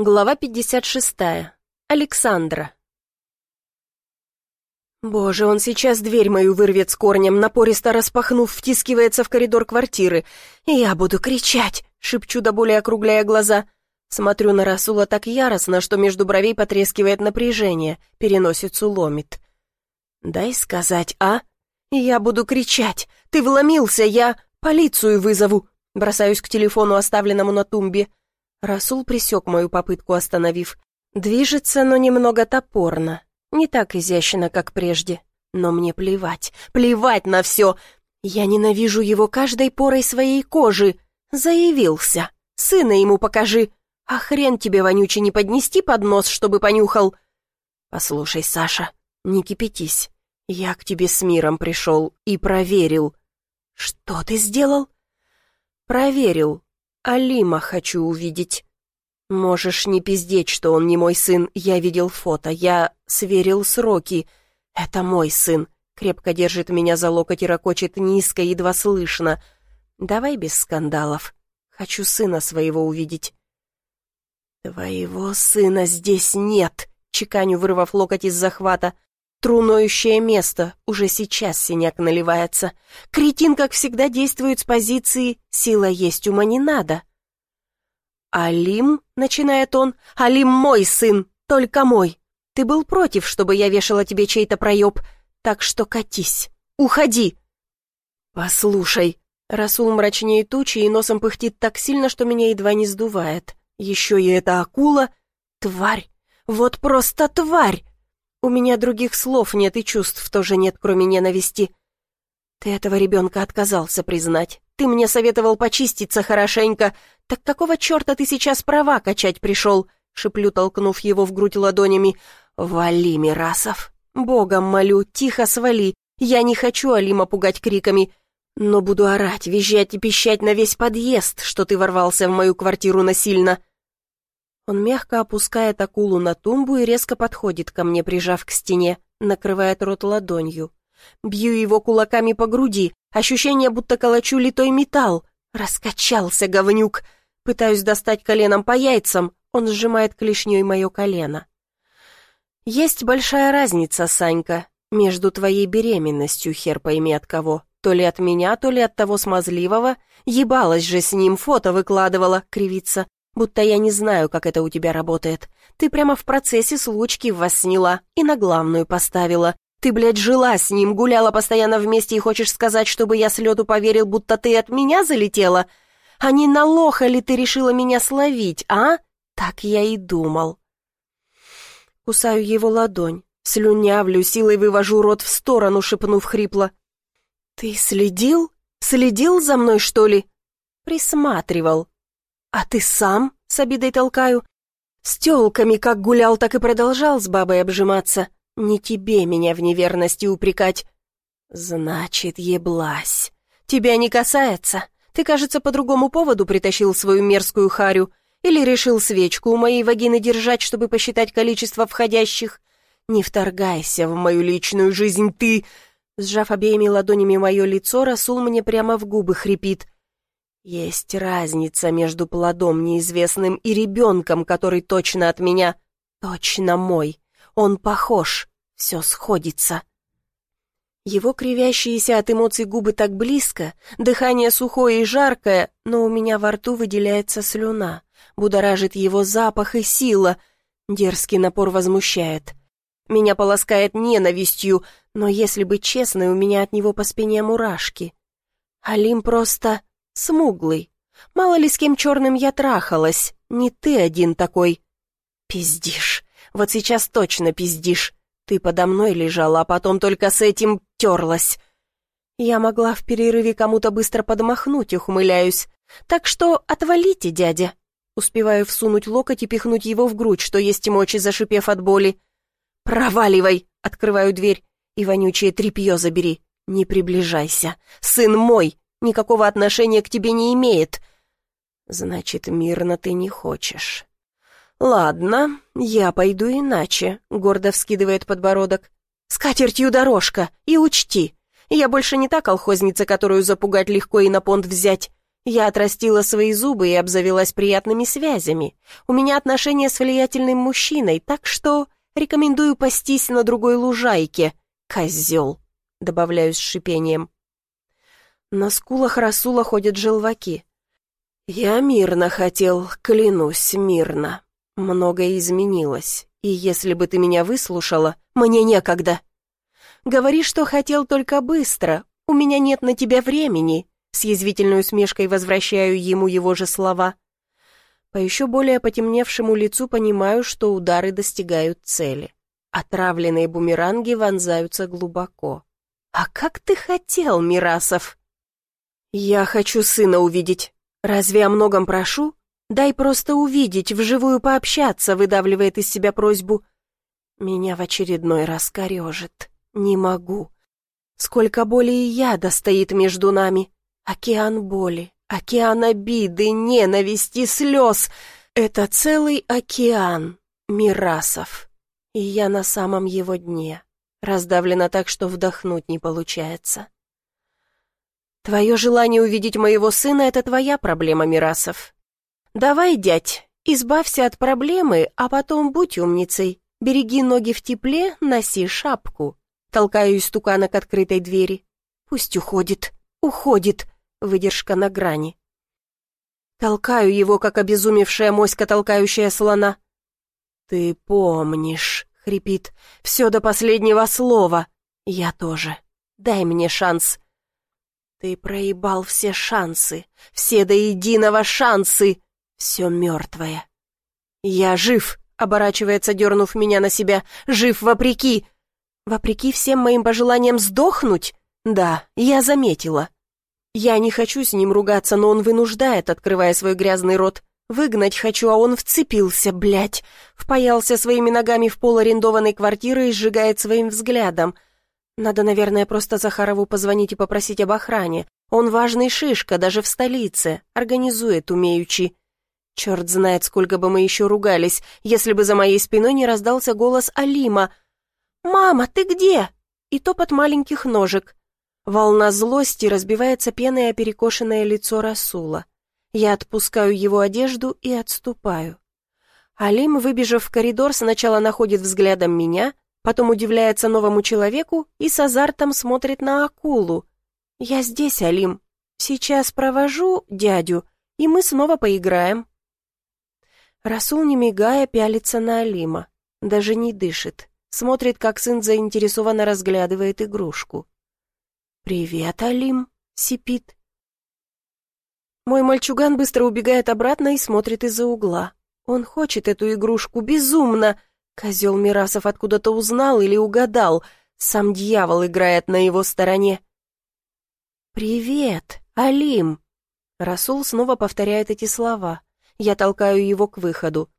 Глава 56. Александра. Боже, он сейчас дверь мою вырвет с корнем, напористо распахнув, втискивается в коридор квартиры. И я буду кричать, шепчу до боли округляя глаза. Смотрю на Расула так яростно, что между бровей потрескивает напряжение, переносицу ломит. «Дай сказать, а? Я буду кричать. Ты вломился, я полицию вызову». Бросаюсь к телефону, оставленному на тумбе. Расул присек мою попытку, остановив. Движется, но немного топорно. Не так изящно, как прежде. Но мне плевать, плевать на все. Я ненавижу его каждой порой своей кожи. Заявился. Сына ему покажи. А хрен тебе, вонючий, не поднести под нос, чтобы понюхал. Послушай, Саша, не кипятись. Я к тебе с миром пришел и проверил. Что ты сделал? Проверил, Алима хочу увидеть. Можешь не пиздеть, что он не мой сын, я видел фото, я сверил сроки. Это мой сын, крепко держит меня за локоть и ракочет низко, едва слышно. Давай без скандалов. Хочу сына своего увидеть. Твоего сына здесь нет, чеканю, вырвав локоть из захвата. Труноющее место, уже сейчас синяк наливается. Кретин, как всегда, действует с позиции «сила есть, ума не надо». «Алим», — начинает он, — «Алим мой сын, только мой. Ты был против, чтобы я вешала тебе чей-то проеб, так что катись, уходи». «Послушай», — Расул мрачнее тучи и носом пыхтит так сильно, что меня едва не сдувает. «Еще и эта акула, тварь, вот просто тварь!» У меня других слов нет и чувств тоже нет, кроме ненависти. Ты этого ребенка отказался признать. Ты мне советовал почиститься хорошенько. Так какого черта ты сейчас права качать пришел?» Шиплю, толкнув его в грудь ладонями. «Вали, Мирасов! Богом молю, тихо свали. Я не хочу Алима пугать криками, но буду орать, визжать и пищать на весь подъезд, что ты ворвался в мою квартиру насильно. Он мягко опускает акулу на тумбу и резко подходит ко мне, прижав к стене, накрывает рот ладонью. Бью его кулаками по груди, ощущение, будто колочу литой металл. Раскачался, говнюк. Пытаюсь достать коленом по яйцам, он сжимает клешней мое колено. Есть большая разница, Санька, между твоей беременностью, хер пойми от кого. То ли от меня, то ли от того смазливого. Ебалась же с ним, фото выкладывала, кривится будто я не знаю, как это у тебя работает. Ты прямо в процессе случки вас сняла и на главную поставила. Ты, блядь, жила с ним, гуляла постоянно вместе и хочешь сказать, чтобы я с лету поверил, будто ты от меня залетела? А не на лоха ли ты решила меня словить, а? Так я и думал. Кусаю его ладонь, слюнявлю, силой вывожу рот в сторону, шепнув хрипло. «Ты следил? Следил за мной, что ли?» «Присматривал», «А ты сам?» — с обидой толкаю. «С тёлками как гулял, так и продолжал с бабой обжиматься. Не тебе меня в неверности упрекать». «Значит, еблась. Тебя не касается. Ты, кажется, по другому поводу притащил свою мерзкую харю. Или решил свечку у моей вагины держать, чтобы посчитать количество входящих. Не вторгайся в мою личную жизнь, ты...» Сжав обеими ладонями мое лицо, Расул мне прямо в губы хрипит. Есть разница между плодом неизвестным и ребенком, который точно от меня, точно мой. Он похож, все сходится. Его кривящиеся от эмоций губы так близко, дыхание сухое и жаркое, но у меня во рту выделяется слюна, будоражит его запах и сила. Дерзкий напор возмущает. Меня полоскает ненавистью, но если быть честной, у меня от него по спине мурашки. Алим просто смуглый. Мало ли с кем черным я трахалась, не ты один такой. Пиздишь, вот сейчас точно пиздишь. Ты подо мной лежала, а потом только с этим терлась. Я могла в перерыве кому-то быстро подмахнуть, ухмыляюсь. Так что отвалите, дядя. Успеваю всунуть локоть и пихнуть его в грудь, что есть мочи, зашипев от боли. «Проваливай!» — открываю дверь. «И вонючее тряпье забери. Не приближайся. Сын мой, никакого отношения к тебе не имеет. Значит, мирно ты не хочешь. Ладно, я пойду иначе, гордо вскидывает подбородок. С катертью дорожка, и учти, я больше не та колхозница, которую запугать легко и на понт взять. Я отрастила свои зубы и обзавелась приятными связями. У меня отношения с влиятельным мужчиной, так что рекомендую пастись на другой лужайке. Козел, добавляю с шипением. На скулах Расула ходят желваки. Я мирно хотел, клянусь, мирно. Многое изменилось, и если бы ты меня выслушала, мне некогда. Говори, что хотел только быстро, у меня нет на тебя времени. С язвительной усмешкой возвращаю ему его же слова. По еще более потемневшему лицу понимаю, что удары достигают цели. Отравленные бумеранги вонзаются глубоко. «А как ты хотел, Мирасов?» «Я хочу сына увидеть. Разве о многом прошу? Дай просто увидеть, вживую пообщаться», выдавливает из себя просьбу. Меня в очередной раз корежит. Не могу. Сколько боли и яда стоит между нами. Океан боли, океан обиды, ненависти, слез. Это целый океан мирасов. И я на самом его дне. Раздавлена так, что вдохнуть не получается. Твое желание увидеть моего сына — это твоя проблема, Мирасов. Давай, дядь, избавься от проблемы, а потом будь умницей. Береги ноги в тепле, носи шапку. Толкаю истукана к открытой двери. Пусть уходит, уходит. Выдержка на грани. Толкаю его, как обезумевшая моська, толкающая слона. «Ты помнишь», — хрипит, — «все до последнего слова. Я тоже. Дай мне шанс». Ты проебал все шансы, все до единого шансы. Все мертвое. Я жив, оборачивается, дернув меня на себя. Жив вопреки. Вопреки всем моим пожеланиям сдохнуть? Да, я заметила. Я не хочу с ним ругаться, но он вынуждает, открывая свой грязный рот. Выгнать хочу, а он вцепился, блядь. Впаялся своими ногами в пол арендованной квартиры и сжигает своим взглядом. Надо, наверное, просто Захарову позвонить и попросить об охране. Он важный шишка, даже в столице, организует умеючи. Черт знает, сколько бы мы еще ругались, если бы за моей спиной не раздался голос Алима. «Мама, ты где?» И топот маленьких ножек. Волна злости разбивается пеной о перекошенное лицо Расула. Я отпускаю его одежду и отступаю. Алим, выбежав в коридор, сначала находит взглядом меня, потом удивляется новому человеку и с азартом смотрит на акулу. «Я здесь, Алим. Сейчас провожу дядю, и мы снова поиграем». Расул, не мигая, пялится на Алима. Даже не дышит. Смотрит, как сын заинтересованно разглядывает игрушку. «Привет, Алим», — сипит. Мой мальчуган быстро убегает обратно и смотрит из-за угла. Он хочет эту игрушку безумно, Козел Мирасов откуда-то узнал или угадал. Сам дьявол играет на его стороне. «Привет, Алим!» Расул снова повторяет эти слова. Я толкаю его к выходу.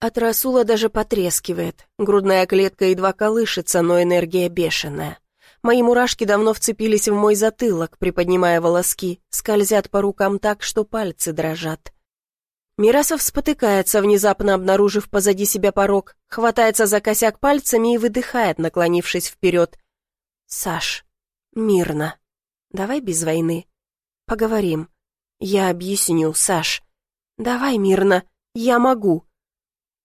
От Расула даже потрескивает. Грудная клетка едва колышется, но энергия бешеная. Мои мурашки давно вцепились в мой затылок, приподнимая волоски, скользят по рукам так, что пальцы дрожат. Мирасов спотыкается, внезапно обнаружив позади себя порог, хватается за косяк пальцами и выдыхает, наклонившись вперед. «Саш, мирно. Давай без войны. Поговорим. Я объясню, Саш. Давай мирно. Я могу».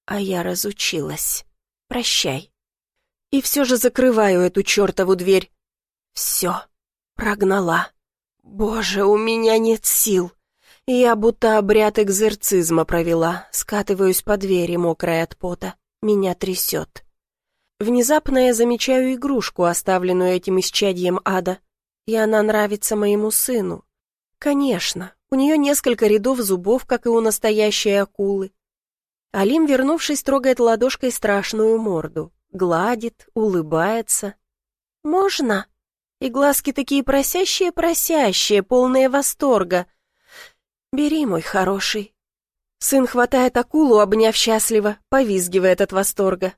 А я разучилась. Прощай. И все же закрываю эту чертову дверь. Все. Прогнала. Боже, у меня нет сил. Я будто обряд экзорцизма провела, скатываюсь по двери, мокрая от пота. Меня трясет. Внезапно я замечаю игрушку, оставленную этим исчадьем ада. И она нравится моему сыну. Конечно, у нее несколько рядов зубов, как и у настоящей акулы. Алим, вернувшись, трогает ладошкой страшную морду. Гладит, улыбается. «Можно?» И глазки такие просящие-просящие, полные восторга. «Бери, мой хороший». Сын хватает акулу, обняв счастливо, повизгивает от восторга.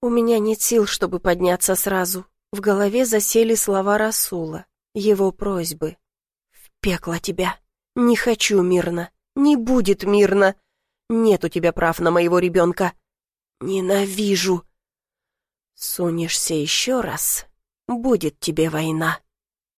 У меня нет сил, чтобы подняться сразу. В голове засели слова Расула, его просьбы. «В пекло тебя! Не хочу мирно! Не будет мирно! Нет у тебя прав на моего ребенка! Ненавижу!» «Сунешься еще раз, будет тебе война!»